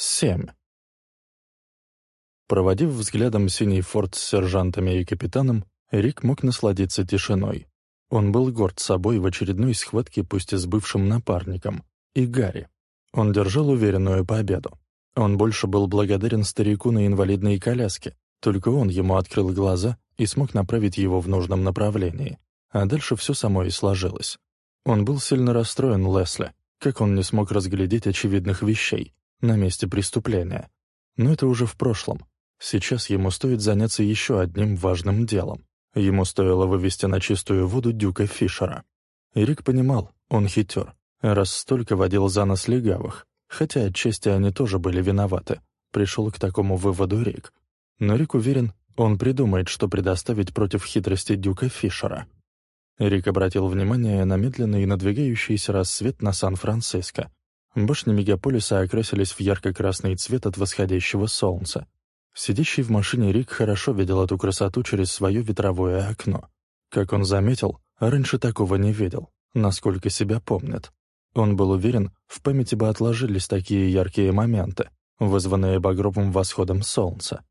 Семь. Проводив взглядом синий форт с сержантами и капитаном, Рик мог насладиться тишиной. Он был горд собой в очередной схватке, пусть и с бывшим напарником, и Гарри. Он держал уверенную победу. Он больше был благодарен старику на инвалидной коляске, только он ему открыл глаза и смог направить его в нужном направлении. А дальше все само и сложилось. Он был сильно расстроен Лесли, как он не смог разглядеть очевидных вещей на месте преступления. Но это уже в прошлом. Сейчас ему стоит заняться еще одним важным делом. Ему стоило вывести на чистую воду Дюка Фишера. Рик понимал, он хитер, раз столько водил за нос легавых, хотя отчасти они тоже были виноваты. Пришел к такому выводу Рик. Но Рик уверен, он придумает, что предоставить против хитрости Дюка Фишера. Рик обратил внимание на медленный и надвигающийся рассвет на Сан-Франциско, Башни мегаполиса окрасились в ярко-красный цвет от восходящего солнца. Сидящий в машине Рик хорошо видел эту красоту через свое ветровое окно. Как он заметил, раньше такого не видел, насколько себя помнит. Он был уверен, в памяти бы отложились такие яркие моменты, вызванные багровым восходом солнца.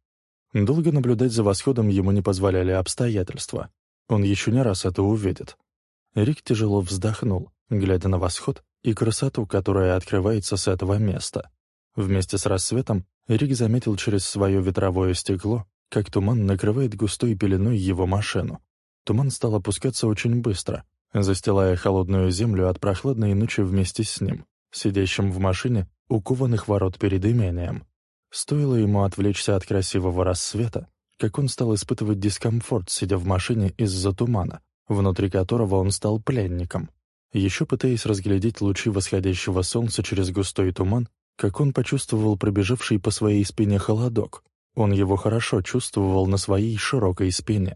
Долго наблюдать за восходом ему не позволяли обстоятельства. Он еще не раз это увидит. Рик тяжело вздохнул, глядя на восход и красоту, которая открывается с этого места. Вместе с рассветом Рик заметил через свое ветровое стекло, как туман накрывает густой пеленой его машину. Туман стал опускаться очень быстро, застилая холодную землю от прохладной ночи вместе с ним, сидящим в машине у кованых ворот перед имением. Стоило ему отвлечься от красивого рассвета, как он стал испытывать дискомфорт, сидя в машине из-за тумана, внутри которого он стал пленником. Еще пытаясь разглядеть лучи восходящего солнца через густой туман, как он почувствовал пробежавший по своей спине холодок. Он его хорошо чувствовал на своей широкой спине.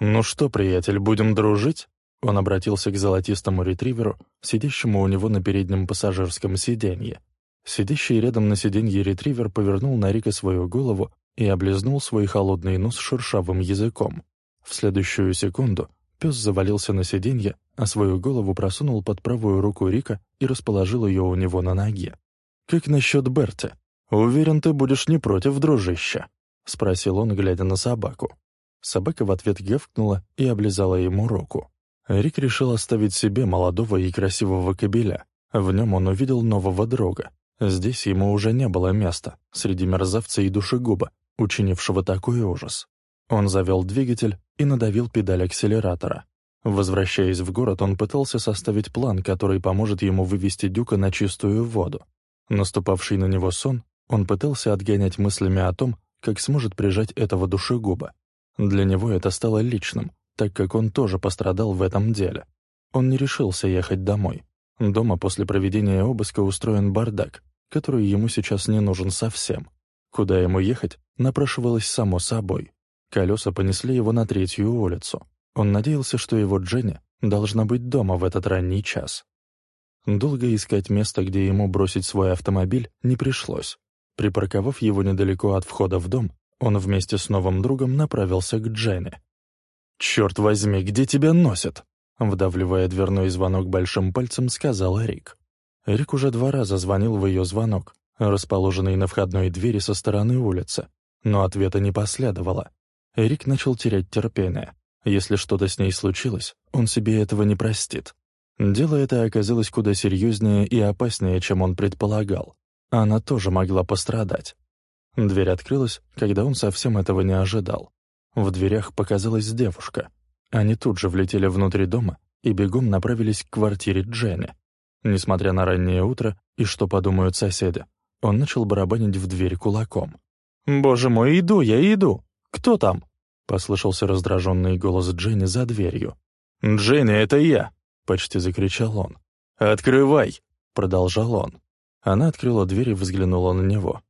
«Ну что, приятель, будем дружить?» Он обратился к золотистому ретриверу, сидящему у него на переднем пассажирском сиденье. Сидящий рядом на сиденье ретривер повернул на Рика свою голову и облизнул свой холодный нос шершавым языком. В следующую секунду Пес завалился на сиденье, а свою голову просунул под правую руку Рика и расположил ее у него на ноге. «Как насчет Берти? Уверен, ты будешь не против, дружище?» — спросил он, глядя на собаку. Собака в ответ гавкнула и облизала ему руку. Рик решил оставить себе молодого и красивого кобеля. В нем он увидел нового друга. Здесь ему уже не было места, среди мерзавца и душегуба, учинившего такой ужас. Он завел двигатель и надавил педаль акселератора. Возвращаясь в город, он пытался составить план, который поможет ему вывести Дюка на чистую воду. Наступавший на него сон, он пытался отгонять мыслями о том, как сможет прижать этого душегуба. Для него это стало личным, так как он тоже пострадал в этом деле. Он не решился ехать домой. Дома после проведения обыска устроен бардак, который ему сейчас не нужен совсем. Куда ему ехать, напрашивалось само собой. Колеса понесли его на третью улицу. Он надеялся, что его Дженни должна быть дома в этот ранний час. Долго искать место, где ему бросить свой автомобиль, не пришлось. Припарковав его недалеко от входа в дом, он вместе с новым другом направился к Дженни. «Черт возьми, где тебя носят?» Вдавливая дверной звонок большим пальцем, сказал Рик. Рик уже два раза звонил в ее звонок, расположенный на входной двери со стороны улицы, но ответа не последовало. Эрик начал терять терпение. Если что-то с ней случилось, он себе этого не простит. Дело это оказалось куда серьезнее и опаснее, чем он предполагал. Она тоже могла пострадать. Дверь открылась, когда он совсем этого не ожидал. В дверях показалась девушка. Они тут же влетели внутрь дома и бегом направились к квартире Дженни. Несмотря на раннее утро и что подумают соседи, он начал барабанить в дверь кулаком. «Боже мой, иду я, иду! Кто там?» — послышался раздраженный голос Дженни за дверью. «Дженни, это я!» — почти закричал он. «Открывай!» — продолжал он. Она открыла дверь и взглянула на него.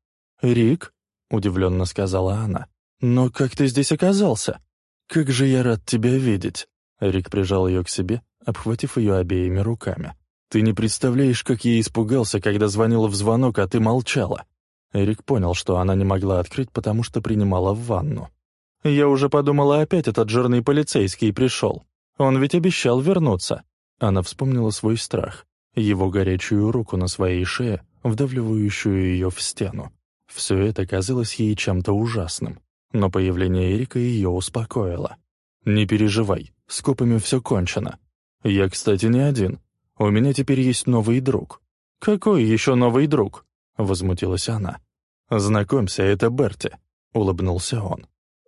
«Рик?» — удивленно сказала она. «Но как ты здесь оказался? Как же я рад тебя видеть!» Рик прижал ее к себе, обхватив ее обеими руками. «Ты не представляешь, как я испугался, когда звонила в звонок, а ты молчала!» Рик понял, что она не могла открыть, потому что принимала в ванну. Я уже подумала, опять этот жирный полицейский пришел. Он ведь обещал вернуться. Она вспомнила свой страх, его горячую руку на своей шее, вдавливающую ее в стену. Все это казалось ей чем-то ужасным, но появление Эрика ее успокоило. «Не переживай, с копами все кончено. Я, кстати, не один. У меня теперь есть новый друг». «Какой еще новый друг?» — возмутилась она. «Знакомься, это Берти», — улыбнулся он.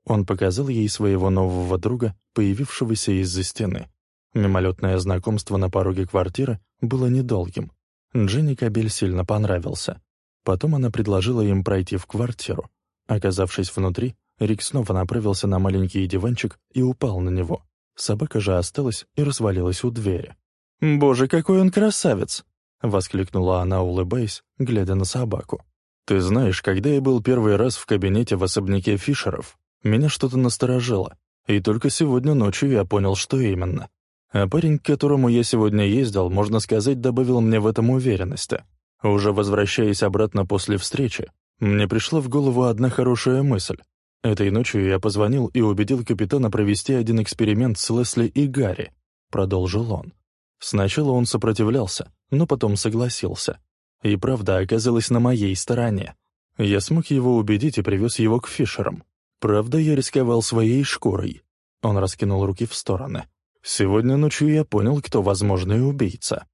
Он показал ей своего нового друга, появившегося из-за стены. Мимолетное знакомство на пороге квартиры было недолгим. Дженни Кабель сильно понравился. Потом она предложила им пройти в квартиру. Оказавшись внутри, Рик снова направился на маленький диванчик и упал на него. Собака же осталась и развалилась у двери. «Боже, какой он красавец!» — воскликнула она, улыбаясь, глядя на собаку. «Ты знаешь, когда я был первый раз в кабинете в особняке Фишеров, меня что-то насторожило, и только сегодня ночью я понял, что именно. А парень, к которому я сегодня ездил, можно сказать, добавил мне в этом уверенности. Уже возвращаясь обратно после встречи, мне пришла в голову одна хорошая мысль. Этой ночью я позвонил и убедил капитана провести один эксперимент с Лесли и Гарри, продолжил он. Сначала он сопротивлялся, но потом согласился. И правда оказалась на моей стороне. Я смог его убедить и привез его к Фишерам. Правда, я рисковал своей шкурой. Он раскинул руки в стороны. Сегодня ночью я понял, кто возможный убийца.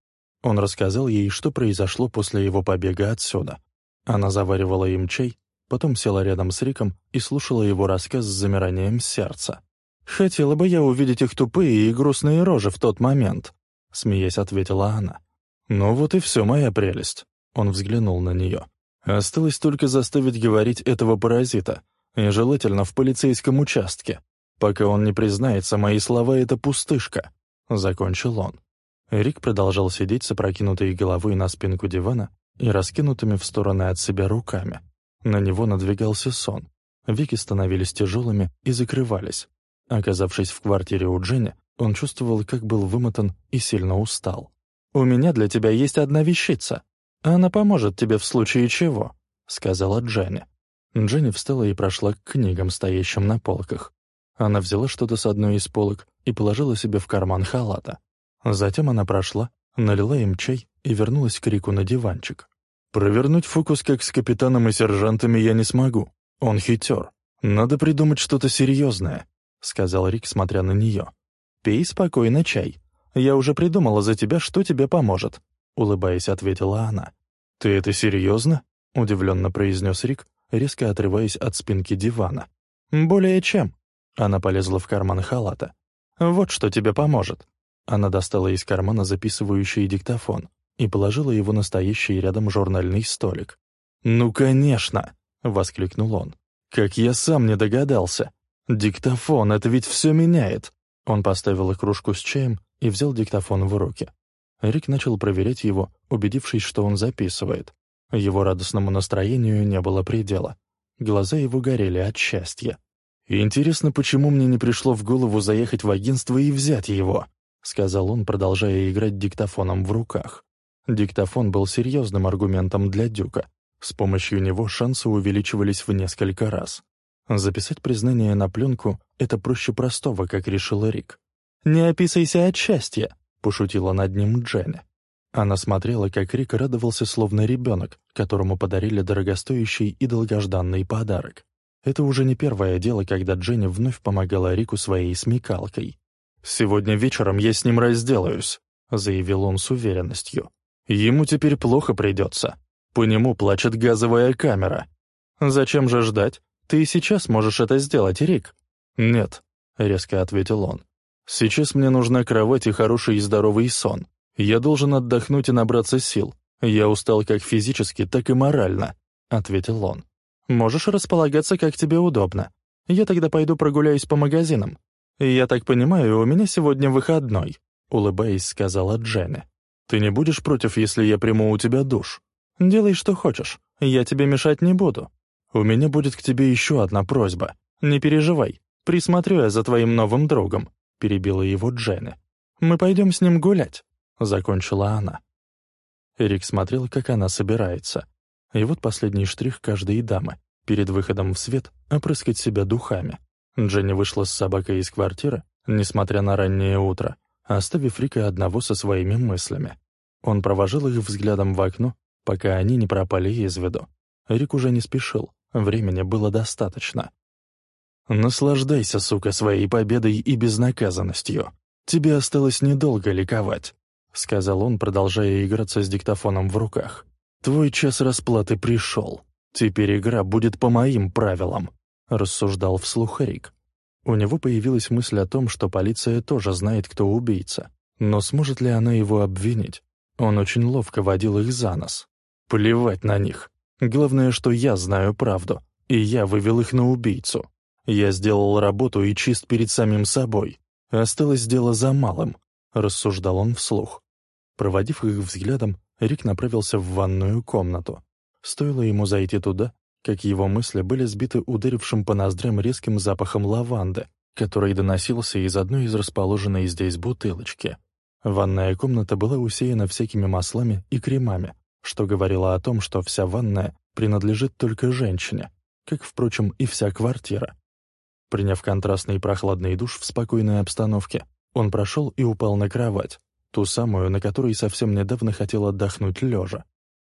Он рассказал ей, что произошло после его побега отсюда. Она заваривала им чай, потом села рядом с Риком и слушала его рассказ с замиранием сердца. «Хотела бы я увидеть их тупые и грустные рожи в тот момент», — смеясь ответила она. «Ну вот и все, моя прелесть». Он взглянул на нее. «Осталось только заставить говорить этого паразита, и желательно в полицейском участке. Пока он не признается, мои слова — это пустышка», — закончил он. Рик продолжал сидеть с опрокинутой головой на спинку дивана и раскинутыми в стороны от себя руками. На него надвигался сон. Веки становились тяжелыми и закрывались. Оказавшись в квартире у Дженни, он чувствовал, как был вымотан и сильно устал. «У меня для тебя есть одна вещица. Она поможет тебе в случае чего», — сказала Дженни. Дженни встала и прошла к книгам, стоящим на полках. Она взяла что-то с одной из полок и положила себе в карман халата. Затем она прошла, налила им чай и вернулась к Рику на диванчик. «Провернуть фокус, как с капитаном и сержантами, я не смогу. Он хитер. Надо придумать что-то серьезное», — сказал Рик, смотря на нее. «Пей спокойно чай. Я уже придумала за тебя, что тебе поможет», — улыбаясь, ответила она. «Ты это серьезно?» — удивленно произнес Рик, резко отрываясь от спинки дивана. «Более чем», она полезла в карман халата. «Вот что тебе поможет». Она достала из кармана записывающий диктофон и положила его на стоящий рядом журнальный столик. «Ну, конечно!» — воскликнул он. «Как я сам не догадался! Диктофон, это ведь все меняет!» Он поставил кружку с чаем и взял диктофон в руки. Рик начал проверять его, убедившись, что он записывает. Его радостному настроению не было предела. Глаза его горели от счастья. «Интересно, почему мне не пришло в голову заехать в агентство и взять его?» — сказал он, продолжая играть диктофоном в руках. Диктофон был серьезным аргументом для Дюка. С помощью него шансы увеличивались в несколько раз. Записать признание на пленку — это проще простого, как решил Рик. «Не описайся от счастья», — пошутила над ним Дженни. Она смотрела, как Рик радовался, словно ребенок, которому подарили дорогостоящий и долгожданный подарок. Это уже не первое дело, когда Дженни вновь помогала Рику своей смекалкой. «Сегодня вечером я с ним разделаюсь», — заявил он с уверенностью. «Ему теперь плохо придется. По нему плачет газовая камера. Зачем же ждать? Ты и сейчас можешь это сделать, Рик». «Нет», — резко ответил он. «Сейчас мне нужна кровать и хороший и здоровый сон. Я должен отдохнуть и набраться сил. Я устал как физически, так и морально», — ответил он. Можешь располагаться, как тебе удобно. Я тогда пойду прогуляюсь по магазинам. Я так понимаю, у меня сегодня выходной», — улыбаясь, сказала Дженни. «Ты не будешь против, если я приму у тебя душ? Делай, что хочешь. Я тебе мешать не буду. У меня будет к тебе еще одна просьба. Не переживай. Присмотрю я за твоим новым другом», — перебила его Дженни. «Мы пойдем с ним гулять», — закончила она. Эрик смотрел, как она собирается. И вот последний штрих каждой дамы. Перед выходом в свет опрыскать себя духами. Дженни вышла с собакой из квартиры, несмотря на раннее утро, оставив Рика одного со своими мыслями. Он провожал их взглядом в окно, пока они не пропали из виду. Рик уже не спешил, времени было достаточно. «Наслаждайся, сука, своей победой и безнаказанностью. Тебе осталось недолго ликовать», — сказал он, продолжая играться с диктофоном в руках. «Твой час расплаты пришел. Теперь игра будет по моим правилам», — рассуждал вслух Рик. У него появилась мысль о том, что полиция тоже знает, кто убийца. Но сможет ли она его обвинить? Он очень ловко водил их за нос. Плевать на них. Главное, что я знаю правду, и я вывел их на убийцу. Я сделал работу и чист перед самим собой. Осталось дело за малым, рассуждал он вслух. Проводив их взглядом, Рик направился в ванную комнату. Стоило ему зайти туда, как его мысли были сбиты ударившим по ноздрям резким запахом лаванды, который доносился из одной из расположенной здесь бутылочки. Ванная комната была усеяна всякими маслами и кремами, что говорило о том, что вся ванная принадлежит только женщине, как, впрочем, и вся квартира. Приняв контрастный прохладный душ в спокойной обстановке, он прошел и упал на кровать, ту самую, на которой совсем недавно хотел отдохнуть лежа.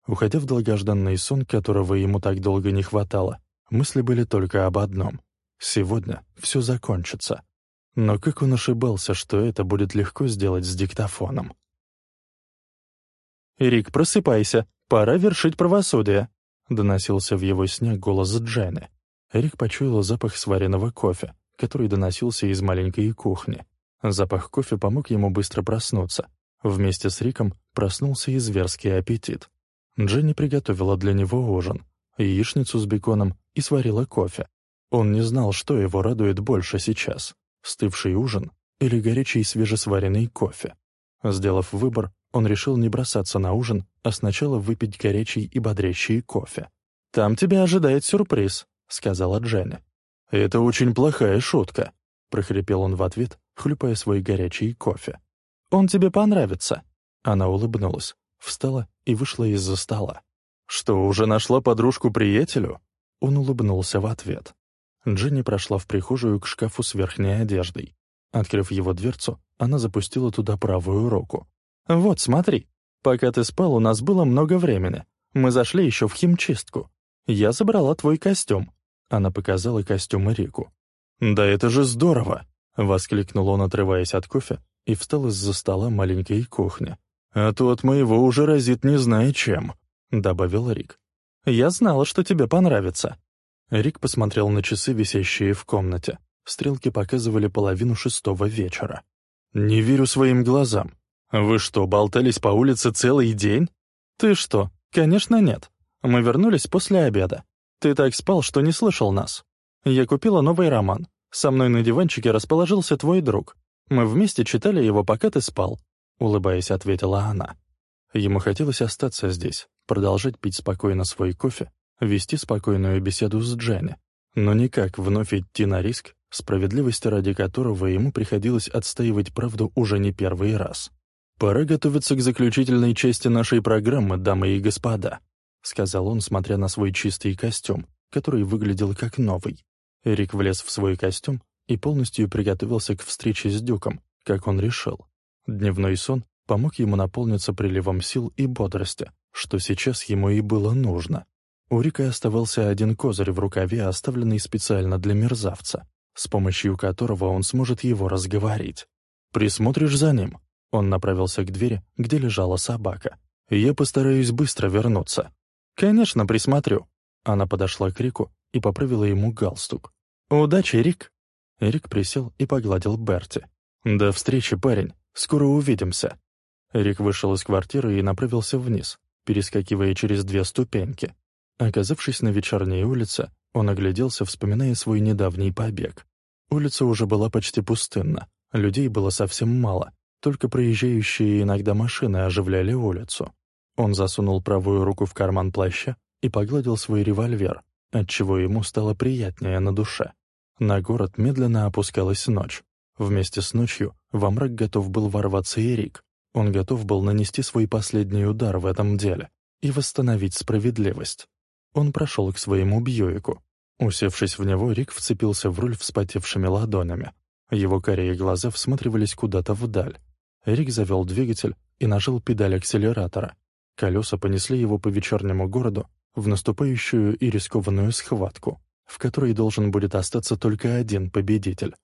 Уходя в долгожданный сон, которого ему так долго не хватало, мысли были только об одном. Сегодня все закончится. Но как он ошибался, что это будет легко сделать с диктофоном. «Рик, просыпайся, пора вершить правосудие», — доносился в его сне голос Дженни. Рик почуял запах сваренного кофе, который доносился из маленькой кухни. Запах кофе помог ему быстро проснуться. Вместе с Риком проснулся и зверский аппетит. Дженни приготовила для него ужин, яичницу с беконом и сварила кофе. Он не знал, что его радует больше сейчас — стывший ужин или горячий свежесваренный кофе. Сделав выбор, он решил не бросаться на ужин, а сначала выпить горячий и бодрящий кофе. «Там тебя ожидает сюрприз», — сказала Дженни. «Это очень плохая шутка», — прохрипел он в ответ, хлюпая свой горячий кофе. «Он тебе понравится». Она улыбнулась, встала и вышла из-за стола. «Что, уже нашла подружку-приятелю?» Он улыбнулся в ответ. Дженни прошла в прихожую к шкафу с верхней одеждой. Открыв его дверцу, она запустила туда правую руку. «Вот, смотри. Пока ты спал, у нас было много времени. Мы зашли еще в химчистку. Я забрала твой костюм. Она показала костюм Рику. «Да это же здорово!» — воскликнул он, отрываясь от кофе, и встал из-за стола маленькой кухни. «А то от моего уже разит не зная чем», — добавил Рик. «Я знала, что тебе понравится». Рик посмотрел на часы, висящие в комнате. Стрелки показывали половину шестого вечера. «Не верю своим глазам. Вы что, болтались по улице целый день?» «Ты что? Конечно, нет. Мы вернулись после обеда. Ты так спал, что не слышал нас. Я купила новый роман. Со мной на диванчике расположился твой друг. Мы вместе читали его, пока ты спал», — улыбаясь, ответила она. Ему хотелось остаться здесь, продолжать пить спокойно свой кофе, вести спокойную беседу с Дженни, но никак вновь идти на риск, справедливости ради которого ему приходилось отстаивать правду уже не первый раз. «Пора готовиться к заключительной части нашей программы, дамы и господа», — сказал он, смотря на свой чистый костюм, который выглядел как новый. Эрик влез в свой костюм и полностью приготовился к встрече с Дюком, как он решил. Дневной сон помог ему наполниться приливом сил и бодрости, что сейчас ему и было нужно. У Рика оставался один козырь в рукаве, оставленный специально для мерзавца, с помощью которого он сможет его разговорить. «Присмотришь за ним?» Он направился к двери, где лежала собака. «Я постараюсь быстро вернуться». «Конечно, присмотрю». Она подошла к Рику и поправила ему галстук. «Удачи, Рик!» Рик присел и погладил Берти. «До встречи, парень. Скоро увидимся». Рик вышел из квартиры и направился вниз, перескакивая через две ступеньки. Оказавшись на вечерней улице, он огляделся, вспоминая свой недавний побег. Улица уже была почти пустынна, людей было совсем мало, только проезжающие иногда машины оживляли улицу. Он засунул правую руку в карман плаща и погладил свой револьвер, отчего ему стало приятнее на душе. На город медленно опускалась ночь. Вместе с ночью во мрак готов был ворваться и Рик. Он готов был нанести свой последний удар в этом деле и восстановить справедливость. Он прошел к своему Бьюику. Усевшись в него, Рик вцепился в руль вспотевшими ладонями. Его карие глаза всматривались куда-то вдаль. Рик завел двигатель и нажал педаль акселератора. Колеса понесли его по вечернему городу, в наступающую и рискованную схватку, в которой должен будет остаться только один победитель.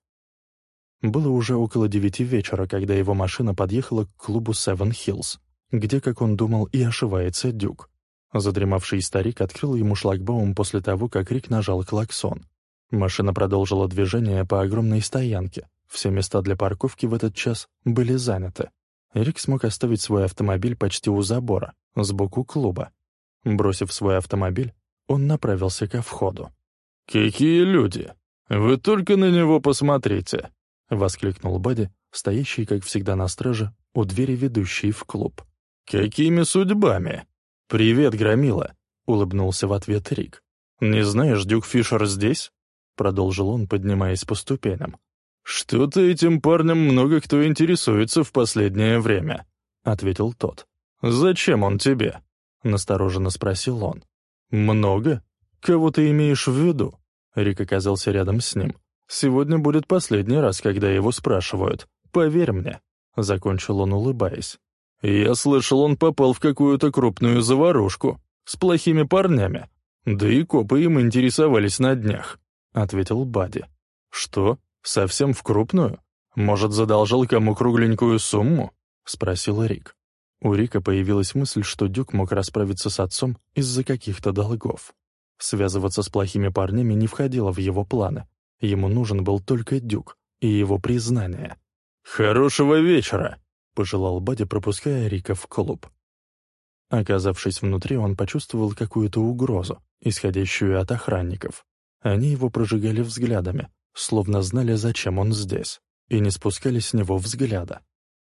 Было уже около девяти вечера, когда его машина подъехала к клубу Seven Hills, где, как он думал, и ошивается Дюк. Задремавший старик открыл ему шлагбаум после того, как Рик нажал клаксон. Машина продолжила движение по огромной стоянке. Все места для парковки в этот час были заняты. Рик смог оставить свой автомобиль почти у забора, сбоку клуба. Бросив свой автомобиль, он направился ко входу. «Какие люди! Вы только на него посмотрите!» — воскликнул Бадди, стоящий, как всегда, на страже, у двери, ведущей в клуб. «Какими судьбами?» «Привет, Громила!» — улыбнулся в ответ Рик. «Не знаешь, Дюк Фишер здесь?» — продолжил он, поднимаясь по ступеням. «Что-то этим парнем много кто интересуется в последнее время», — ответил тот. «Зачем он тебе?» — настороженно спросил он. «Много? Кого ты имеешь в виду?» Рик оказался рядом с ним. «Сегодня будет последний раз, когда его спрашивают. Поверь мне», — закончил он, улыбаясь. «Я слышал, он попал в какую-то крупную заварушку с плохими парнями. Да и копы им интересовались на днях», — ответил Бади. «Что?» «Совсем в крупную? Может, задолжал кому кругленькую сумму?» — спросил Рик. У Рика появилась мысль, что Дюк мог расправиться с отцом из-за каких-то долгов. Связываться с плохими парнями не входило в его планы. Ему нужен был только Дюк и его признание. «Хорошего вечера!» — пожелал Бадди, пропуская Рика в клуб. Оказавшись внутри, он почувствовал какую-то угрозу, исходящую от охранников. Они его прожигали взглядами, словно знали, зачем он здесь, и не спускали с него взгляда.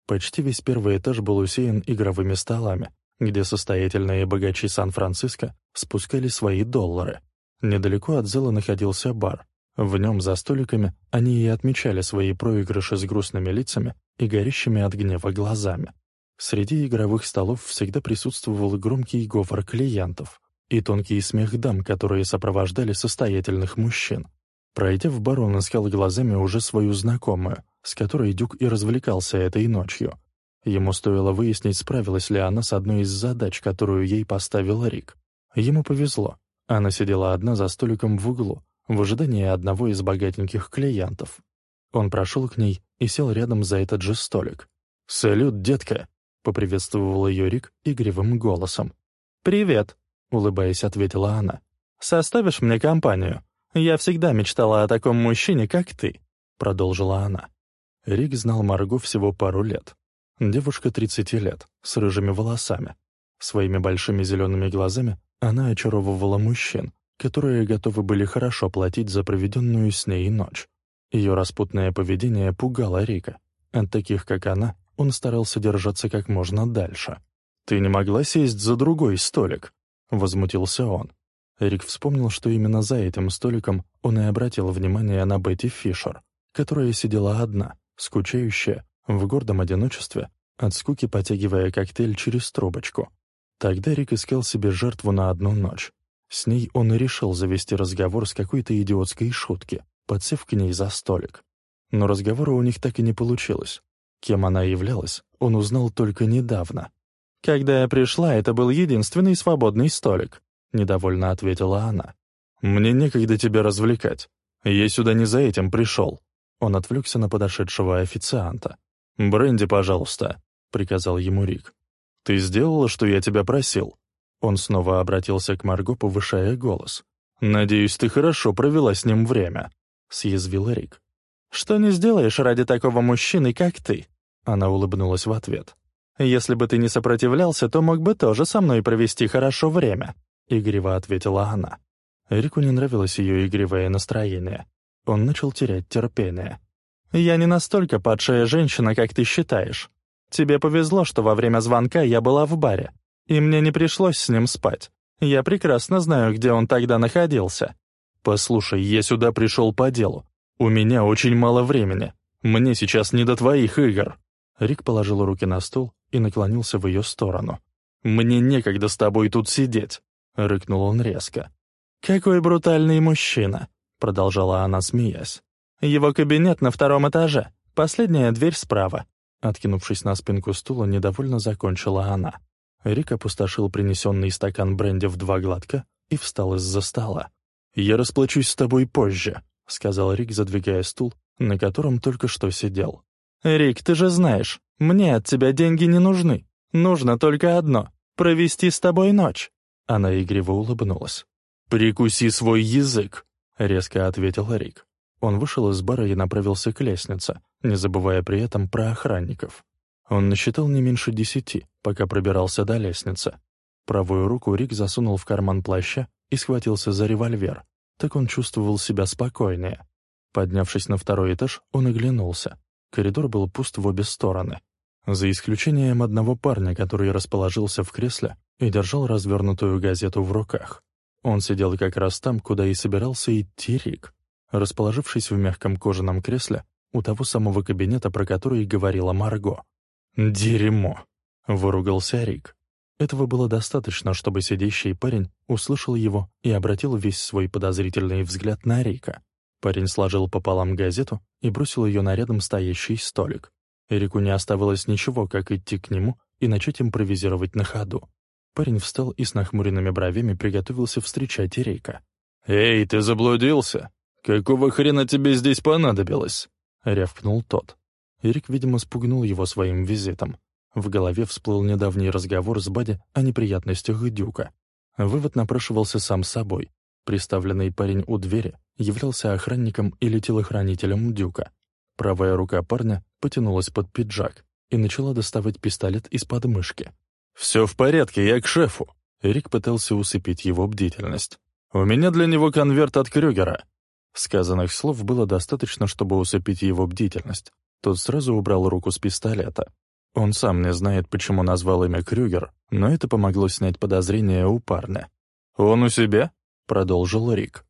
Почти весь первый этаж был усеян игровыми столами, где состоятельные богачи Сан-Франциско спускали свои доллары. Недалеко от зала находился бар. В нем за столиками они и отмечали свои проигрыши с грустными лицами и горящими от гнева глазами. Среди игровых столов всегда присутствовал громкий говор клиентов и тонкий смех дам, которые сопровождали состоятельных мужчин. Пройдя в бар, он искал глазами уже свою знакомую, с которой Дюк и развлекался этой ночью. Ему стоило выяснить, справилась ли она с одной из задач, которую ей поставил Рик. Ему повезло. Она сидела одна за столиком в углу, в ожидании одного из богатеньких клиентов. Он прошел к ней и сел рядом за этот же столик. «Салют, детка!» — поприветствовал ее Рик игривым голосом. «Привет!» — улыбаясь, ответила она. «Составишь мне компанию?» «Я всегда мечтала о таком мужчине, как ты», — продолжила она. Рик знал Марго всего пару лет. Девушка 30 лет, с рыжими волосами. Своими большими зелеными глазами она очаровывала мужчин, которые готовы были хорошо платить за проведенную с ней ночь. Ее распутное поведение пугало Рика. От таких, как она, он старался держаться как можно дальше. «Ты не могла сесть за другой столик?» — возмутился он. Рик вспомнил, что именно за этим столиком он и обратил внимание на Бетти Фишер, которая сидела одна, скучающая, в гордом одиночестве, от скуки потягивая коктейль через трубочку. Тогда Рик искал себе жертву на одну ночь. С ней он и решил завести разговор с какой-то идиотской шутки, подсев к ней за столик. Но разговора у них так и не получилось. Кем она являлась, он узнал только недавно. «Когда я пришла, это был единственный свободный столик», — недовольно ответила она. «Мне некогда тебя развлекать. Я сюда не за этим пришел». Он отвлекся на подошедшего официанта. «Бренди, пожалуйста», — приказал ему Рик. «Ты сделала, что я тебя просил?» Он снова обратился к Марго, повышая голос. «Надеюсь, ты хорошо провела с ним время», — съязвил Рик. «Что не сделаешь ради такого мужчины, как ты?» Она улыбнулась в ответ. «Если бы ты не сопротивлялся, то мог бы тоже со мной провести хорошо время. — игриво ответила она. Эрику не нравилось ее игривое настроение. Он начал терять терпение. «Я не настолько падшая женщина, как ты считаешь. Тебе повезло, что во время звонка я была в баре, и мне не пришлось с ним спать. Я прекрасно знаю, где он тогда находился». «Послушай, я сюда пришел по делу. У меня очень мало времени. Мне сейчас не до твоих игр». Рик положил руки на стол и наклонился в ее сторону. «Мне некогда с тобой тут сидеть. — рыкнул он резко. «Какой брутальный мужчина!» — продолжала она, смеясь. «Его кабинет на втором этаже. Последняя дверь справа». Откинувшись на спинку стула, недовольно закончила она. Рик опустошил принесенный стакан бренди в два глотка и встал из-за стола. «Я расплачусь с тобой позже», — сказал Рик, задвигая стул, на котором только что сидел. «Рик, ты же знаешь, мне от тебя деньги не нужны. Нужно только одно — провести с тобой ночь». Она игриво улыбнулась. «Прикуси свой язык», — резко ответил Рик. Он вышел из бара и направился к лестнице, не забывая при этом про охранников. Он насчитал не меньше десяти, пока пробирался до лестницы. Правую руку Рик засунул в карман плаща и схватился за револьвер. Так он чувствовал себя спокойнее. Поднявшись на второй этаж, он оглянулся. Коридор был пуст в обе стороны. За исключением одного парня, который расположился в кресле и держал развернутую газету в руках. Он сидел как раз там, куда и собирался идти Рик. Расположившись в мягком кожаном кресле, у того самого кабинета, про который говорила Марго. «Дерьмо!» — выругался Рик. Этого было достаточно, чтобы сидящий парень услышал его и обратил весь свой подозрительный взгляд на Рика. Парень сложил пополам газету и бросил ее на рядом стоящий столик. Эрику не оставалось ничего, как идти к нему и начать импровизировать на ходу. Парень встал и с нахмуренными бровями приготовился встречать Рика. «Эй, ты заблудился? Какого хрена тебе здесь понадобилось?» — рявкнул тот. Эрик, видимо, спугнул его своим визитом. В голове всплыл недавний разговор с Бади о неприятностях Дюка. Вывод напрашивался сам собой. Приставленный парень у двери являлся охранником или телохранителем Дюка. Правая рука парня потянулась под пиджак и начала доставать пистолет из подмышки. «Все в порядке, я к шефу!» Эрик пытался усыпить его бдительность. «У меня для него конверт от Крюгера». Сказанных слов было достаточно, чтобы усыпить его бдительность. Тот сразу убрал руку с пистолета. Он сам не знает, почему назвал имя Крюгер, но это помогло снять подозрения у парня. «Он у себя?» — продолжил Рик.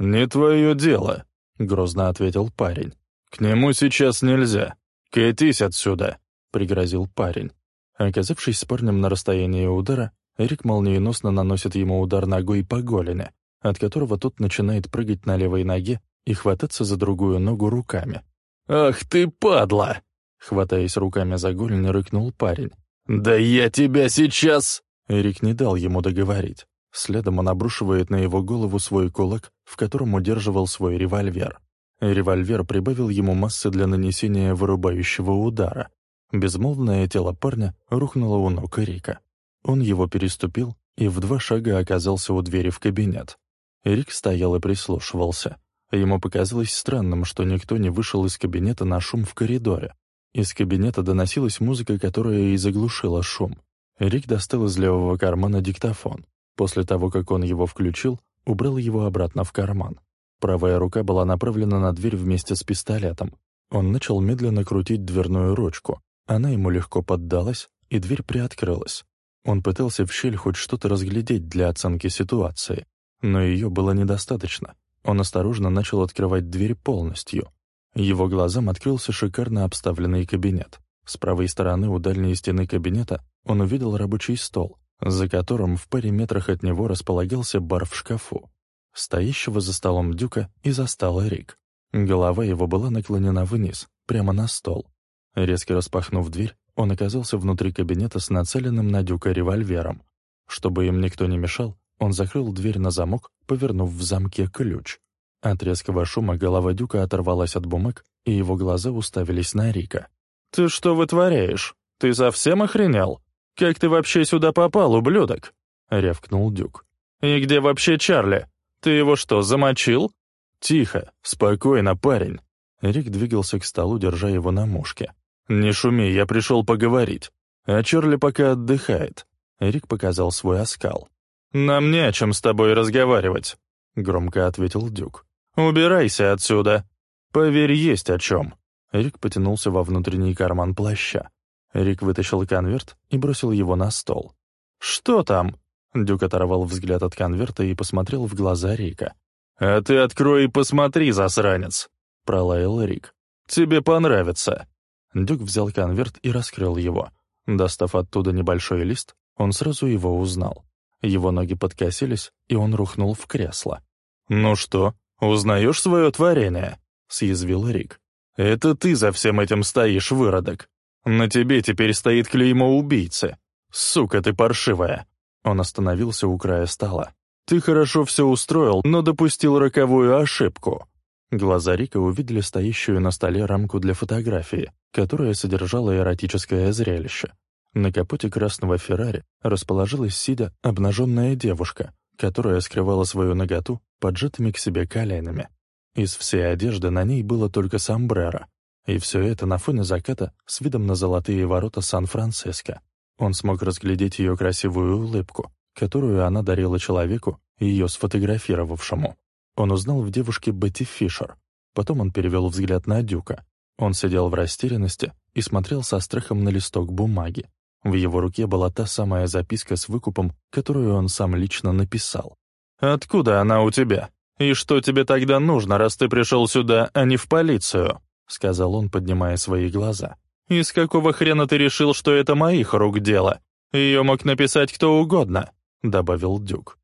«Не твое дело», — грозно ответил парень. «К нему сейчас нельзя. Катись отсюда», — пригрозил парень. Оказавшись с парнем на расстоянии удара, Рик молниеносно наносит ему удар ногой по голени, от которого тот начинает прыгать на левой ноге и хвататься за другую ногу руками. «Ах ты, падла!» Хватаясь руками за голень, рыкнул парень. «Да я тебя сейчас...» Эрик не дал ему договорить. Следом он обрушивает на его голову свой кулак, в котором удерживал свой револьвер. Револьвер прибавил ему массы для нанесения вырубающего удара. Безмолвное тело парня рухнуло у ног Эрика. Он его переступил и в два шага оказался у двери в кабинет. Эрик стоял и прислушивался. Ему показалось странным, что никто не вышел из кабинета на шум в коридоре. Из кабинета доносилась музыка, которая и заглушила шум. Рик достал из левого кармана диктофон. После того, как он его включил, убрал его обратно в карман. Правая рука была направлена на дверь вместе с пистолетом. Он начал медленно крутить дверную ручку. Она ему легко поддалась, и дверь приоткрылась. Он пытался в щель хоть что-то разглядеть для оценки ситуации, но ее было недостаточно. Он осторожно начал открывать дверь полностью. Его глазам открылся шикарно обставленный кабинет. С правой стороны у дальней стены кабинета он увидел рабочий стол, за которым в паре метрах от него располагался бар в шкафу. Стоящего за столом Дюка и застал Рик. Голова его была наклонена вниз, прямо на стол. Резко распахнув дверь, он оказался внутри кабинета с нацеленным на Дюка револьвером. Чтобы им никто не мешал, он закрыл дверь на замок, повернув в замке ключ. От резкого шума голова Дюка оторвалась от бумаг, и его глаза уставились на Рика. «Ты что вытворяешь? Ты совсем охренел? Как ты вообще сюда попал, ублюдок?» — рявкнул Дюк. «И где вообще Чарли? Ты его что, замочил?» «Тихо, спокойно, парень». Рик двигался к столу, держа его на мушке. «Не шуми, я пришел поговорить. А Чарли пока отдыхает». Рик показал свой оскал. «Нам не о чем с тобой разговаривать», — громко ответил Дюк. «Убирайся отсюда. Поверь, есть о чем». Рик потянулся во внутренний карман плаща. Рик вытащил конверт и бросил его на стол. «Что там?» Дюк оторвал взгляд от конверта и посмотрел в глаза Рика. «А ты открой и посмотри, засранец!» — пролаял Рик. «Тебе понравится!» Дюк взял конверт и раскрыл его. Достав оттуда небольшой лист, он сразу его узнал. Его ноги подкосились, и он рухнул в кресло. «Ну что, узнаешь свое творение?» — съязвил Рик. «Это ты за всем этим стоишь, выродок. На тебе теперь стоит клеймо убийцы. «Сука ты паршивая!» Он остановился у края стола. «Ты хорошо все устроил, но допустил роковую ошибку». Глаза Рика увидели стоящую на столе рамку для фотографии, которая содержала эротическое зрелище. На капоте красного Феррари расположилась сидя обнаженная девушка, которая скрывала свою наготу поджатыми к себе коленями. Из всей одежды на ней было только сомбреро. И все это на фоне заката с видом на золотые ворота Сан-Франциско. Он смог разглядеть ее красивую улыбку, которую она дарила человеку, ее сфотографировавшему. Он узнал в девушке Бетти Фишер. Потом он перевел взгляд на Дюка. Он сидел в растерянности и смотрел со страхом на листок бумаги. В его руке была та самая записка с выкупом, которую он сам лично написал. «Откуда она у тебя? И что тебе тогда нужно, раз ты пришел сюда, а не в полицию?» — сказал он, поднимая свои глаза. «Из какого хрена ты решил, что это моих рук дело? Ее мог написать кто угодно», — добавил Дюк.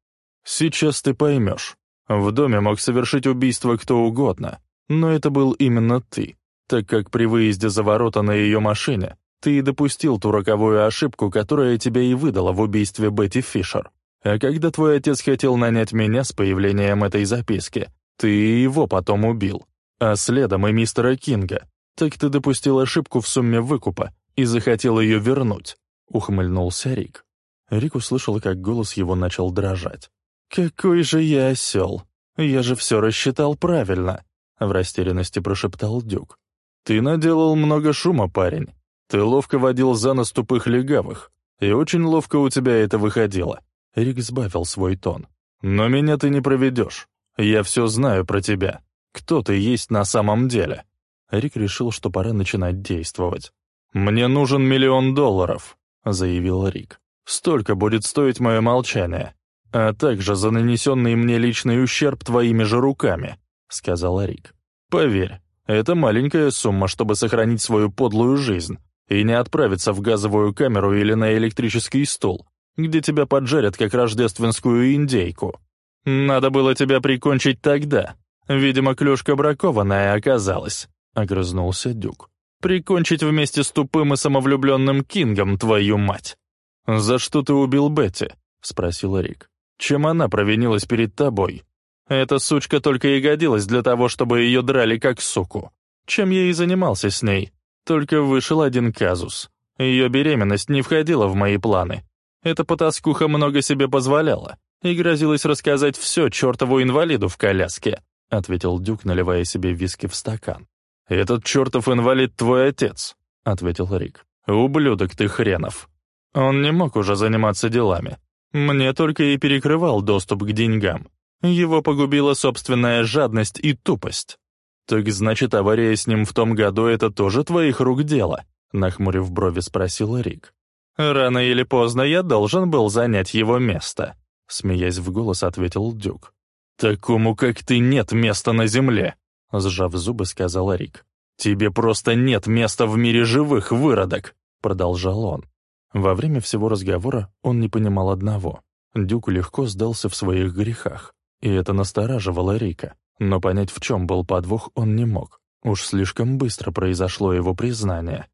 «Сейчас ты поймешь. В доме мог совершить убийство кто угодно, но это был именно ты, так как при выезде за ворота на ее машине ты допустил ту роковую ошибку, которая тебя и выдала в убийстве Бетти Фишер. А когда твой отец хотел нанять меня с появлением этой записки, ты его потом убил. А следом и мистера Кинга. Так ты допустил ошибку в сумме выкупа и захотел ее вернуть», — ухмыльнулся Рик. Рик услышал, как голос его начал дрожать. «Какой же я осел! Я же все рассчитал правильно!» — в растерянности прошептал Дюк. «Ты наделал много шума, парень. Ты ловко водил за нос тупых легавых, и очень ловко у тебя это выходило. Рик сбавил свой тон. «Но меня ты не проведешь. Я все знаю про тебя. Кто ты есть на самом деле?» Рик решил, что пора начинать действовать. «Мне нужен миллион долларов», — заявил Рик. «Столько будет стоить мое молчание, а также за нанесенный мне личный ущерб твоими же руками», — сказал Рик. «Поверь, это маленькая сумма, чтобы сохранить свою подлую жизнь и не отправиться в газовую камеру или на электрический стул, где тебя поджарят, как рождественскую индейку. Надо было тебя прикончить тогда. Видимо, клюшка бракованная оказалась», — огрызнулся Дюк. «Прикончить вместе с тупым и самовлюбленным Кингом, твою мать!» «За что ты убил Бетти?» — спросил Рик. «Чем она провинилась перед тобой?» «Эта сучка только и годилась для того, чтобы ее драли как суку. Чем я и занимался с ней. Только вышел один казус. Ее беременность не входила в мои планы, эта потаскуха много себе позволяла и грозилась рассказать все чертову инвалиду в коляске», — ответил Дюк, наливая себе виски в стакан. «Этот чертов инвалид твой отец», — ответил Рик. «Ублюдок ты хренов. Он не мог уже заниматься делами. Мне только и перекрывал доступ к деньгам. Его погубила собственная жадность и тупость. Так значит, авария с ним в том году — это тоже твоих рук дело?» Нахмурив брови, спросил Рик. «Рано или поздно я должен был занять его место», — смеясь в голос ответил Дюк. «Такому, как ты, нет места на земле», — сжав зубы, сказал Рик. «Тебе просто нет места в мире живых, выродок», — продолжал он. Во время всего разговора он не понимал одного. Дюк легко сдался в своих грехах, и это настораживало Рика. Но понять, в чем был подвох, он не мог. Уж слишком быстро произошло его признание.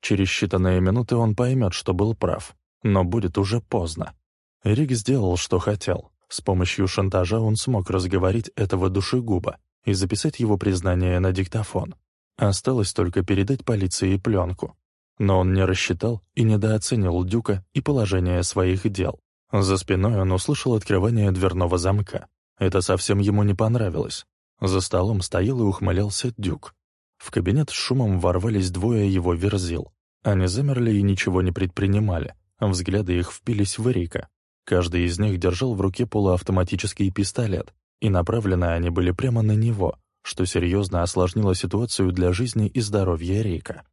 Через считанные минуты он поймет, что был прав, но будет уже поздно. Рик сделал, что хотел. С помощью шантажа он смог разговорить этого душегуба и записать его признание на диктофон. Осталось только передать полиции пленку. Но он не рассчитал и недооценил Дюка и положение своих дел. За спиной он услышал открывание дверного замка. Это совсем ему не понравилось. За столом стоял и ухмылялся Дюк. В кабинет с шумом ворвались двое его верзил. Они замерли и ничего не предпринимали. Взгляды их впились в Рика. Каждый из них держал в руке полуавтоматический пистолет, и направлены они были прямо на него, что серьезно осложнило ситуацию для жизни и здоровья Рика.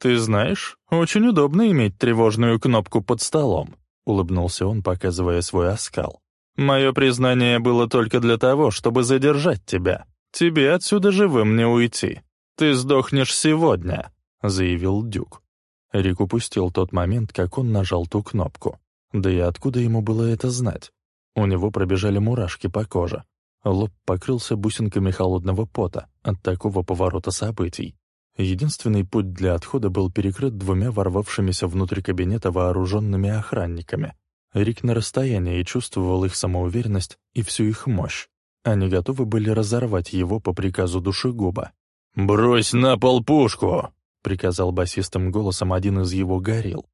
«Ты знаешь, очень удобно иметь тревожную кнопку под столом», — улыбнулся он, показывая свой оскал. «Мое признание было только для того, чтобы задержать тебя. Тебе отсюда живым не уйти. «Ты сдохнешь сегодня», — заявил Дюк. Рик упустил тот момент, как он нажал ту кнопку. Да и откуда ему было это знать? У него пробежали мурашки по коже. Лоб покрылся бусинками холодного пота от такого поворота событий. Единственный путь для отхода был перекрыт двумя ворвавшимися внутрь кабинета вооруженными охранниками. Рик на расстоянии чувствовал их самоуверенность и всю их мощь. Они готовы были разорвать его по приказу душегуба. «Брось на пол пушку!» — приказал басистым голосом один из его горил.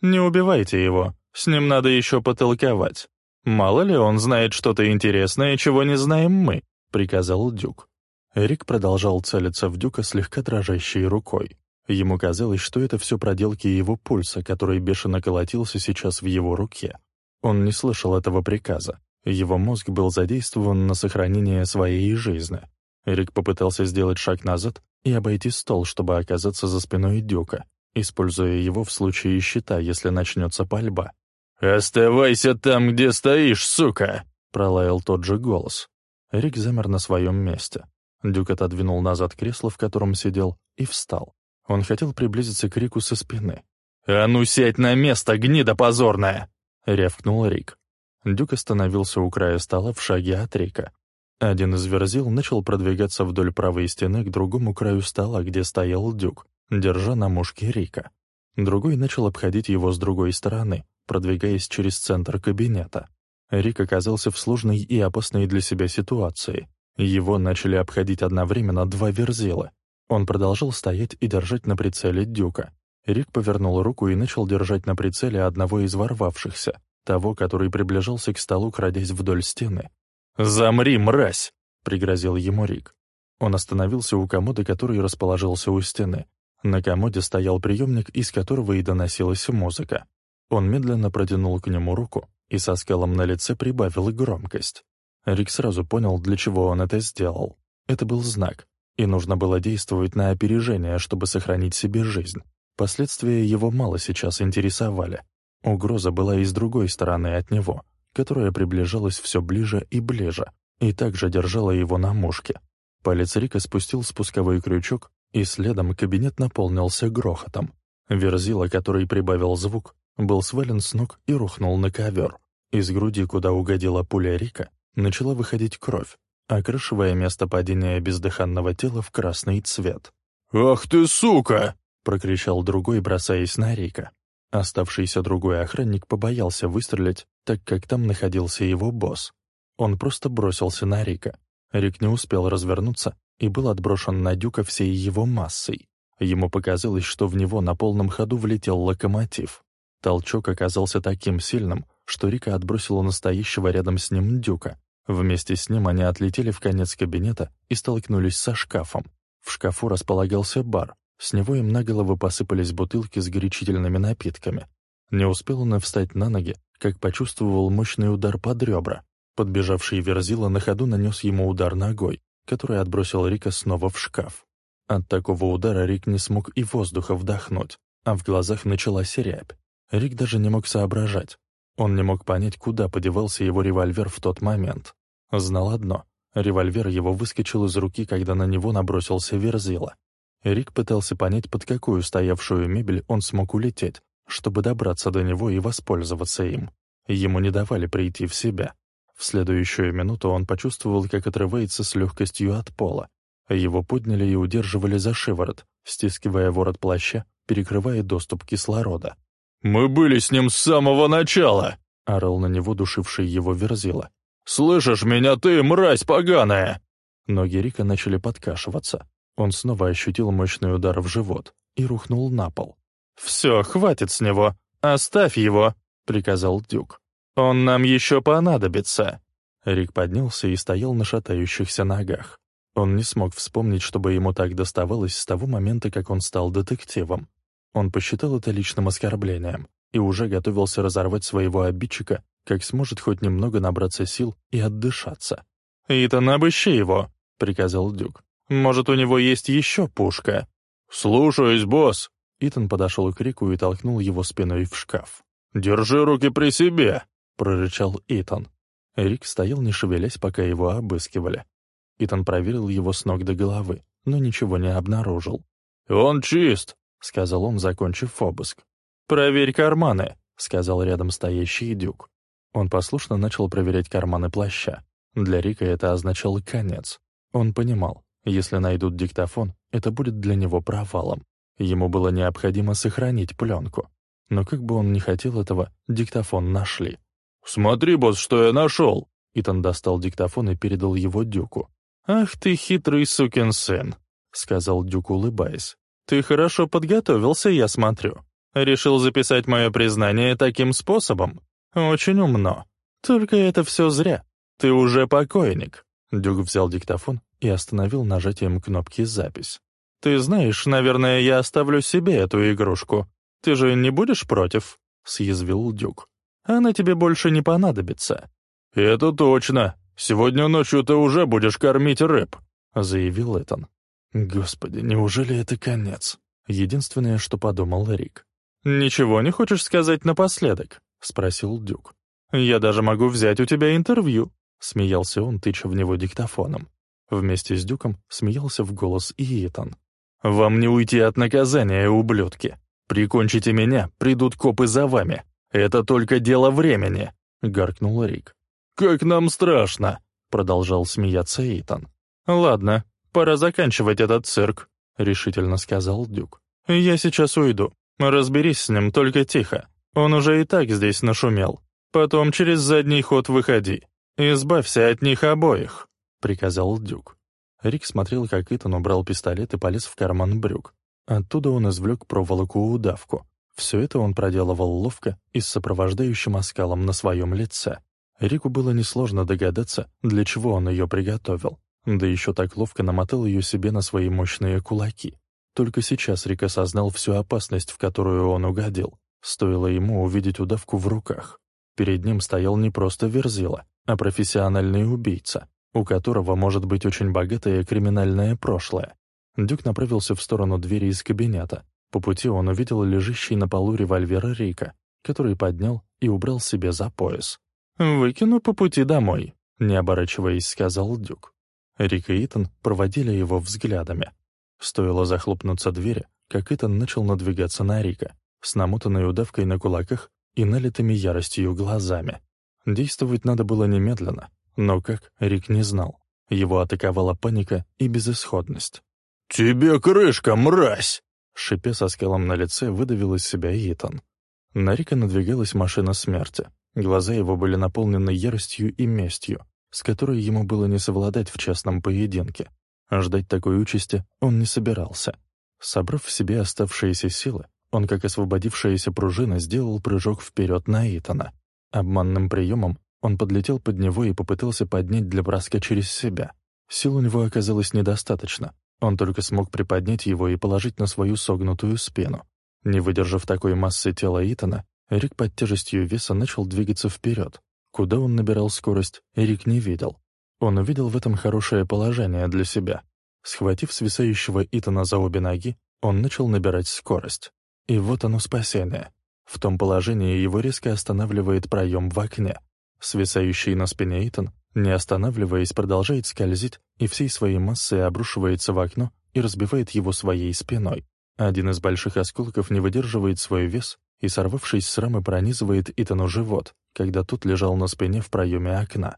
«Не убивайте его, с ним надо еще потолковать. Мало ли он знает что-то интересное, чего не знаем мы», — приказал Дюк. Рик продолжал целиться в Дюка слегка дрожащей рукой. Ему казалось, что это все проделки его пульса, который бешено колотился сейчас в его руке. Он не слышал этого приказа. Его мозг был задействован на сохранение своей жизни. Рик попытался сделать шаг назад и обойти стол, чтобы оказаться за спиной Дюка, используя его в случае щита, если начнется пальба. «Оставайся там, где стоишь, сука!» — пролаял тот же голос. Рик замер на своем месте. Дюк отодвинул назад кресло, в котором сидел, и встал. Он хотел приблизиться к Рику со спины. «А ну сядь на место, гнида позорная!» — рявкнул Рик. Дюк остановился у края стола в шаге от Рика. Один из верзил начал продвигаться вдоль правой стены к другому краю стола, где стоял Дюк, держа на мушке Рика. Другой начал обходить его с другой стороны, продвигаясь через центр кабинета. Рик оказался в сложной и опасной для себя ситуации. Его начали обходить одновременно два верзила. Он продолжал стоять и держать на прицеле Дюка. Рик повернул руку и начал держать на прицеле одного из ворвавшихся, того, который приближался к столу, крадясь вдоль стены. «Замри, мразь!» — пригрозил ему Рик. Он остановился у комода, который расположился у стены. На комоде стоял приемник, из которого и доносилась музыка. Он медленно протянул к нему руку и со скалом на лице прибавил громкость. Рик сразу понял, для чего он это сделал. Это был знак, и нужно было действовать на опережение, чтобы сохранить себе жизнь. Последствия его мало сейчас интересовали. Угроза была и с другой стороны от него, которая приближалась все ближе и ближе, и также держала его на мушке. Палец Рика спустил спусковой крючок, и следом кабинет наполнился грохотом. Верзила, который прибавил звук, был свален с ног и рухнул на ковер. Из груди, куда угодила пуля Рика, начала выходить кровь, окрашивая место падения бездыханного тела в красный цвет. «Ах ты, сука!» — прокричал другой, бросаясь на Рика. Оставшийся другой охранник побоялся выстрелить, так как там находился его босс. Он просто бросился на Рика. Рик не успел развернуться и был отброшен на Дюка всей его массой. Ему показалось, что в него на полном ходу влетел локомотив. Толчок оказался таким сильным, что Рика отбросила настоящего рядом с ним Дюка, Вместе с ним они отлетели в конец кабинета и столкнулись со шкафом. В шкафу располагался бар. С него им на голову посыпались бутылки с горячительными напитками. Не успел он встать на ноги, как почувствовал мощный удар под ребра. Подбежавший Верзила на ходу нанес ему удар ногой, который отбросил Рика снова в шкаф. От такого удара Рик не смог и воздуха вдохнуть, а в глазах началась рябь. Рик даже не мог соображать. Он не мог понять, куда подевался его револьвер в тот момент. Знал одно — револьвер его выскочил из руки, когда на него набросился Верзила. Рик пытался понять, под какую стоявшую мебель он смог улететь, чтобы добраться до него и воспользоваться им. Ему не давали прийти в себя. В следующую минуту он почувствовал, как отрывается с легкостью от пола. Его подняли и удерживали за шиворот, стискивая ворот плаща, перекрывая доступ кислорода. «Мы были с ним с самого начала!» — орал на него душивший его Верзила. «Слышишь меня ты, мразь поганая!» Ноги Рика начали подкашиваться. Он снова ощутил мощный удар в живот и рухнул на пол. «Все, хватит с него! Оставь его!» — приказал Дюк. «Он нам еще понадобится!» Рик поднялся и стоял на шатающихся ногах. Он не смог вспомнить, чтобы ему так доставалось с того момента, как он стал детективом. Он посчитал это личным оскорблением и уже готовился разорвать своего обидчика, как сможет хоть немного набраться сил и отдышаться. «Итан, обыщи его», — приказал Дюк. «Может, у него есть еще пушка?» «Слушаюсь, босс!» Итан подошел к Рику и толкнул его спиной в шкаф. «Держи руки при себе!» — прорычал Итан. Рик стоял, не шевелясь, пока его обыскивали. Итан проверил его с ног до головы, но ничего не обнаружил. «Он чист», — сказал он, закончив обыск. «Проверь карманы», — сказал рядом стоящий Дюк. Он послушно начал проверять карманы плаща. Для Рика это означало конец. Он понимал, если найдут диктофон, это будет для него провалом. Ему было необходимо сохранить пленку. Но как бы он ни хотел этого, диктофон нашли. «Смотри, босс, что я нашел!» Итан достал диктофон и передал его Дюку. «Ах ты хитрый сукин сын», — сказал Дюк, улыбаясь. «Ты хорошо подготовился, я смотрю. Решил записать мое признание таким способом? Очень умно. Только это все зря. Ты уже покойник». Дюк взял диктофон и остановил нажатием кнопки «Запись». «Ты знаешь, наверное, я оставлю себе эту игрушку. Ты же не будешь против?» — съязвил Дюк. «Она тебе больше не понадобится». «Это точно. Сегодня ночью ты уже будешь кормить рыб», — заявил Этан. «Господи, неужели это конец?» Единственное, что подумал Рик. «Ничего не хочешь сказать напоследок?» — спросил Дюк. «Я даже могу взять у тебя интервью», — смеялся он, тыча в него диктофоном. Вместе с Дюком смеялся в голос и Итан. «Вам не уйти от наказания, ублюдки. Прикончите меня, придут копы за вами. Это только дело времени», — гаркнул Рик. «Как нам страшно», — продолжал смеяться Итан. «Ладно, пора заканчивать этот цирк», — решительно сказал Дюк. «Я сейчас уйду. Разберись с ним, только тихо. Он уже и так здесь нашумел. Потом через задний ход выходи. Избавься от них обоих», — приказал Дюк. Рик смотрел, как Итан убрал пистолет и полез в карман брюк. Оттуда он извлек проволоку-удавку. Все это он проделывал ловко и с сопровождающим оскалом на своем лице. Рику было несложно догадаться, для чего он ее приготовил. Да еще так ловко намотал ее себе на свои мощные кулаки. Только сейчас Рик осознал всю опасность, в которую он угодил. Стоило ему увидеть удавку в руках. Перед ним стоял не просто Верзила, а профессиональный убийца, у которого может быть очень богатое криминальное прошлое. Дюк направился в сторону двери из кабинета. По пути он увидел лежащий на полу револьвер Рика, который поднял и убрал себе за пояс. «Выкину по пути домой», — не оборачиваясь, сказал Дюк. Рик и Итан проводили его взглядами. Стоило захлопнуться двери, как Итан начал надвигаться на Рика, с намотанной удавкой на кулаках и налитыми яростью глазами. Действовать надо было немедленно, но как, Рик не знал. Его атаковала паника и безысходность. «Тебе крышка, мразь!» Шипя со скалом на лице, выдавил из себя Итан. На Рика надвигалась машина смерти. Глаза его были наполнены яростью и местью, с которой ему было не совладать в частном поединке. ждать такой участи он не собирался. Собрав в себе оставшиеся силы, он, как освободившаяся пружина, сделал прыжок вперед на Итана. Обманным приемом он подлетел под него и попытался поднять для броска через себя. Сил у него оказалось недостаточно, он только смог приподнять его и положить на свою согнутую спину. Не выдержав такой массы тела Итана, Рик под тяжестью веса начал двигаться вперед. Куда он набирал скорость, Рик не видел. Он увидел в этом хорошее положение для себя. Схватив свисающего Итана за обе ноги, он начал набирать скорость. И вот оно спасение. В том положении его резко останавливает проем в окне. Свисающий на спине Итан не останавливаясь, продолжает скользить и всей своей массой обрушивается в окно и разбивает его своей спиной. Один из больших осколков не выдерживает свой вес и, сорвавшись с рамы, пронизывает Итану живот, когда тот лежал на спине в проеме окна.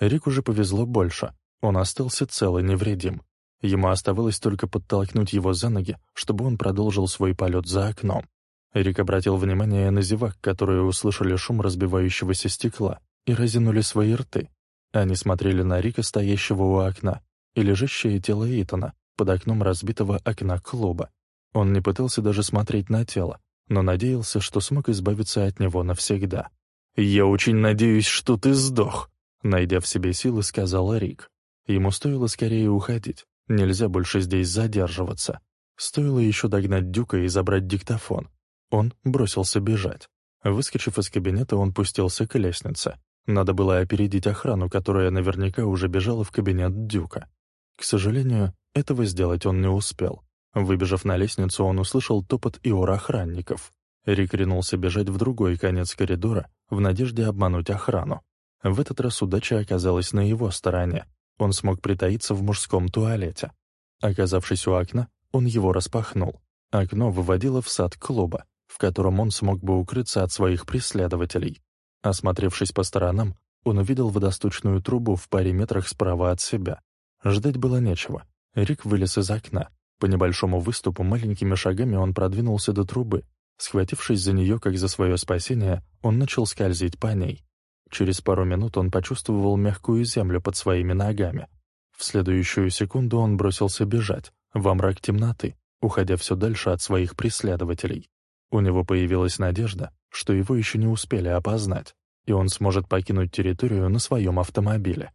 Рик уже повезло больше. Он остался цел и невредим. Ему оставалось только подтолкнуть его за ноги, чтобы он продолжил свой полет за окном. Рик обратил внимание на зевак, которые услышали шум разбивающегося стекла и разинули свои рты. Они смотрели на Рика, стоящего у окна, и лежащее тело Итана под окном разбитого окна клуба. Он не пытался даже смотреть на тело, но надеялся, что смог избавиться от него навсегда. «Я очень надеюсь, что ты сдох», — найдя в себе силы, сказал Рик. Ему стоило скорее уходить, нельзя больше здесь задерживаться. Стоило еще догнать Дюка и забрать диктофон. Он бросился бежать. Выскочив из кабинета, он пустился к лестнице. Надо было опередить охрану, которая наверняка уже бежала в кабинет Дюка. К сожалению, этого сделать он не успел. Выбежав на лестницу, он услышал топот и ор охранников. Рик ринулся бежать в другой конец коридора в надежде обмануть охрану. В этот раз удача оказалась на его стороне. Он смог притаиться в мужском туалете. Оказавшись у окна, он его распахнул. Окно выводило в сад клуба, в котором он смог бы укрыться от своих преследователей. Осмотревшись по сторонам, он увидел водосточную трубу в паре метрах справа от себя. Ждать было нечего. Рик вылез из окна. По небольшому выступу маленькими шагами он продвинулся до трубы. Схватившись за нее, как за свое спасение, он начал скользить по ней. Через пару минут он почувствовал мягкую землю под своими ногами. В следующую секунду он бросился бежать, во мрак темноты, уходя все дальше от своих преследователей. У него появилась надежда, что его еще не успели опознать, и он сможет покинуть территорию на своем автомобиле.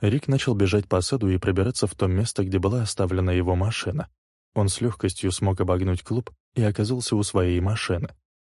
Рик начал бежать по саду и пробираться в то место, где была оставлена его машина. Он с легкостью смог обогнуть клуб и оказался у своей машины.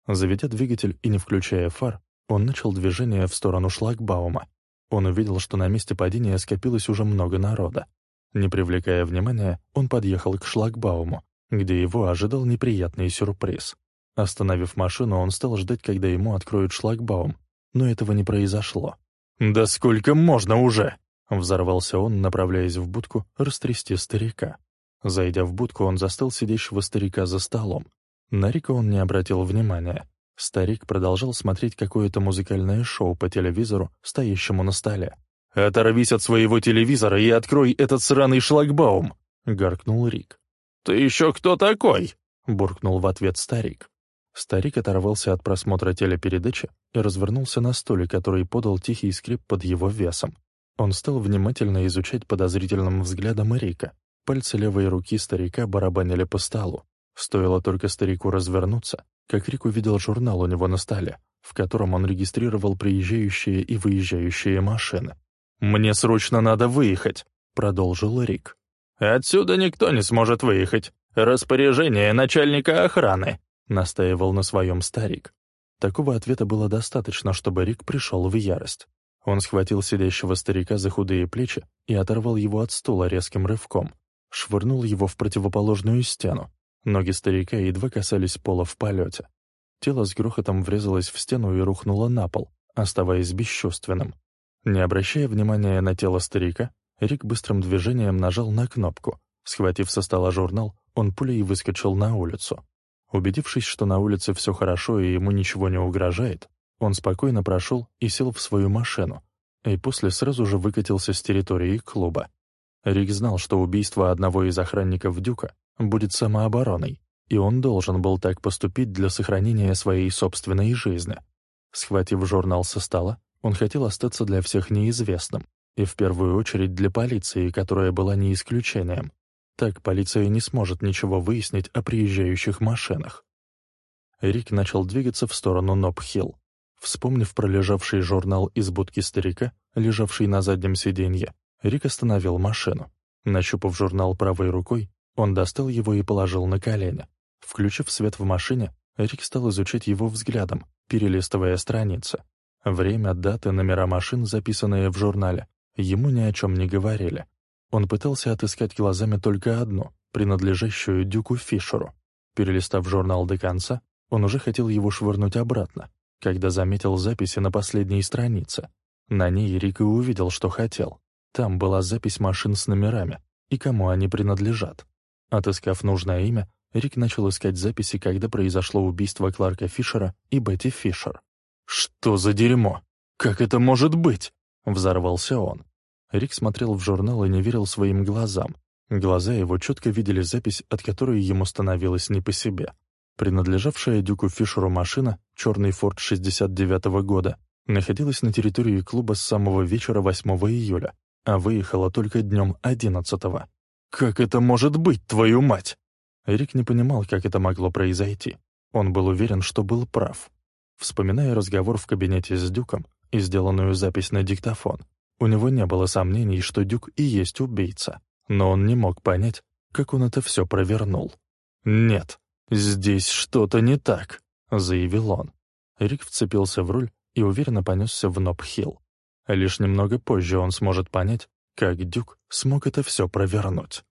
Заведя двигатель и не включая фар, он начал движение в сторону шлагбаума. Он увидел, что на месте падения скопилось уже много народа. Не привлекая внимания, он подъехал к шлагбауму, где его ожидал неприятный сюрприз. Остановив машину, он стал ждать, когда ему откроют шлагбаум, но этого не произошло. «Да сколько можно уже?» Взорвался он, направляясь в будку, растрясти старика. Зайдя в будку, он застал сидящего старика за столом. На Рика он не обратил внимания. Старик продолжал смотреть какое-то музыкальное шоу по телевизору, стоящему на столе. «Оторвись от своего телевизора и открой этот сраный шлагбаум!» — гаркнул Рик. «Ты еще кто такой?» — буркнул в ответ старик. Старик оторвался от просмотра телепередачи и развернулся на стуле, который подал тихий скрип под его весом. Он стал внимательно изучать подозрительным взглядом Рика. Пальцы левой руки старика барабанили по столу. Стоило только старику развернуться, как Рик увидел журнал у него на столе, в котором он регистрировал приезжающие и выезжающие машины. «Мне срочно надо выехать», — продолжил Рик. «Отсюда никто не сможет выехать. Распоряжение начальника охраны», — настаивал на своем старик. Такого ответа было достаточно, чтобы Рик пришел в ярость. Он схватил сидящего старика за худые плечи и оторвал его от стула резким рывком. Швырнул его в противоположную стену. Ноги старика едва касались пола в полете. Тело с грохотом врезалось в стену и рухнуло на пол, оставаясь бесчувственным. Не обращая внимания на тело старика, Рик быстрым движением нажал на кнопку. Схватив со стола журнал, он пулей выскочил на улицу. Убедившись, что на улице все хорошо и ему ничего не угрожает, он спокойно прошел и сел в свою машину, и после сразу же выкатился с территории клуба. Рик знал, что убийство одного из охранников Дюка будет самообороной, и он должен был так поступить для сохранения своей собственной жизни. Схватив журнал со стола, он хотел остаться для всех неизвестным, и в первую очередь для полиции, которая была не исключением. Так полиция не сможет ничего выяснить о приезжающих машинах. Рик начал двигаться в сторону Ноб-Хилл. Вспомнив пролежавший журнал из будки старика, лежавший на заднем сиденье, Рик остановил машину. Нащупав журнал правой рукой, он достал его и положил на колени. Включив свет в машине, Рик стал изучать его взглядом, перелистывая страницы. Время, даты, номера машин, записанные в журнале, ему ни о чем не говорили. Он пытался отыскать глазами только одну, принадлежащую Дюку Фишеру. Перелистав журнал до конца, он уже хотел его швырнуть обратно, когда заметил записи на последней странице. На ней Рик и увидел, что хотел. Там была запись машин с номерами и кому они принадлежат. Отыскав нужное имя, Рик начал искать записи, когда произошло убийство Кларка Фишера и Бетти Фишер. «Что за дерьмо? Как это может быть?» — взорвался он. Рик смотрел в журнал и не верил своим глазам. Глаза его четко видели запись, от которой ему становилось не по себе. Принадлежавшая Дюку Фишеру машина, черный Форд 69-го года, находилась на территории клуба с самого вечера 8 июля, а выехала только днем 11-го. «Как это может быть, твою мать?» Рик не понимал, как это могло произойти. Он был уверен, что был прав. Вспоминая разговор в кабинете с Дюком и сделанную запись на диктофон, у него не было сомнений, что Дюк и есть убийца, но он не мог понять, как он это все провернул. «Нет, «Здесь что-то не так», — заявил он. Рик вцепился в руль и уверенно понесся в Ноб-Хилл. Лишь немного позже он сможет понять, как Дюк смог это все провернуть.